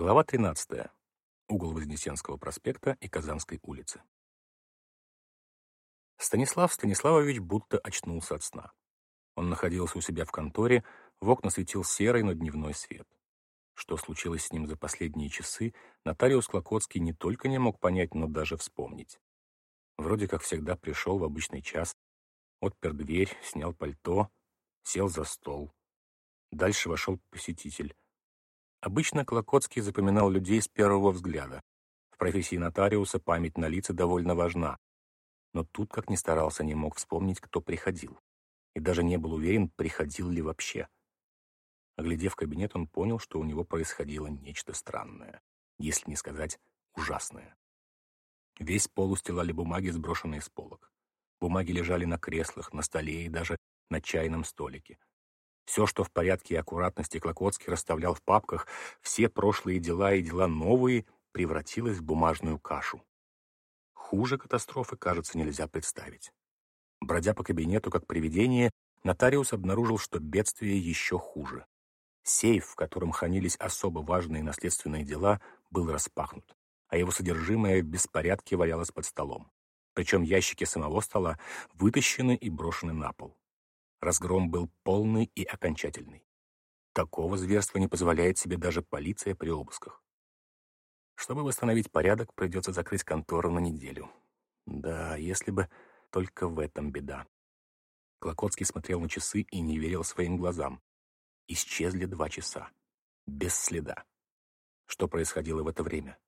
Глава 13. Угол Вознесенского проспекта и Казанской улицы. Станислав Станиславович будто очнулся от сна. Он находился у себя в конторе, в окна светил серый, но дневной свет. Что случилось с ним за последние часы, нотариус Клокотский не только не мог понять, но даже вспомнить. Вроде как всегда пришел в обычный час, отпер дверь, снял пальто, сел за стол. Дальше вошел посетитель — Обычно Клокотский запоминал людей с первого взгляда. В профессии нотариуса память на лица довольно важна. Но тут, как ни старался, не мог вспомнить, кто приходил. И даже не был уверен, приходил ли вообще. Оглядев кабинет, он понял, что у него происходило нечто странное, если не сказать ужасное. Весь пол устилали бумаги, сброшенные с полок. Бумаги лежали на креслах, на столе и даже на чайном столике. Все, что в порядке и аккуратности Клокотский расставлял в папках, все прошлые дела и дела новые, превратилось в бумажную кашу. Хуже катастрофы, кажется, нельзя представить. Бродя по кабинету как привидение, нотариус обнаружил, что бедствие еще хуже. Сейф, в котором хранились особо важные наследственные дела, был распахнут, а его содержимое в беспорядке валялось под столом. Причем ящики самого стола вытащены и брошены на пол. Разгром был полный и окончательный. Такого зверства не позволяет себе даже полиция при обысках. Чтобы восстановить порядок, придется закрыть контору на неделю. Да, если бы только в этом беда. Клокотский смотрел на часы и не верил своим глазам. Исчезли два часа. Без следа. Что происходило в это время?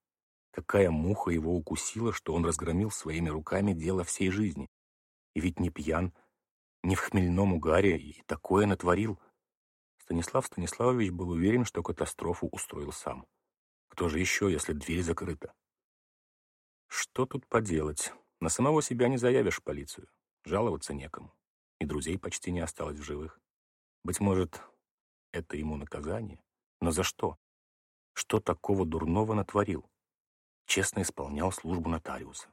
Какая муха его укусила, что он разгромил своими руками дело всей жизни? И ведь не пьян, не в хмельном угаре и такое натворил. Станислав Станиславович был уверен, что катастрофу устроил сам. Кто же еще, если дверь закрыта? Что тут поделать? На самого себя не заявишь в полицию. Жаловаться некому. И друзей почти не осталось в живых. Быть может, это ему наказание? Но за что? Что такого дурного натворил? Честно исполнял службу нотариуса.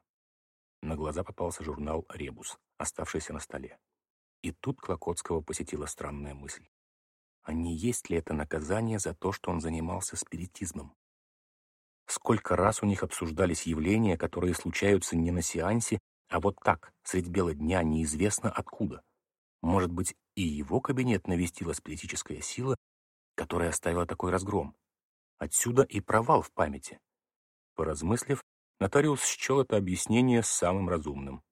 На глаза попался журнал «Ребус», оставшийся на столе. И тут Клокотского посетила странная мысль. А не есть ли это наказание за то, что он занимался спиритизмом? Сколько раз у них обсуждались явления, которые случаются не на сеансе, а вот так, средь бела дня, неизвестно откуда. Может быть, и его кабинет навестила спиритическая сила, которая оставила такой разгром. Отсюда и провал в памяти. Поразмыслив, нотариус счел это объяснение самым разумным.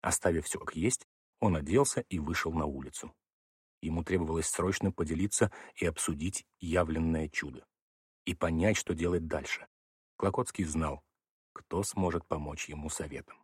Оставив все как есть, он оделся и вышел на улицу. Ему требовалось срочно поделиться и обсудить явленное чудо. И понять, что делать дальше. Клокотский знал, кто сможет помочь ему советом.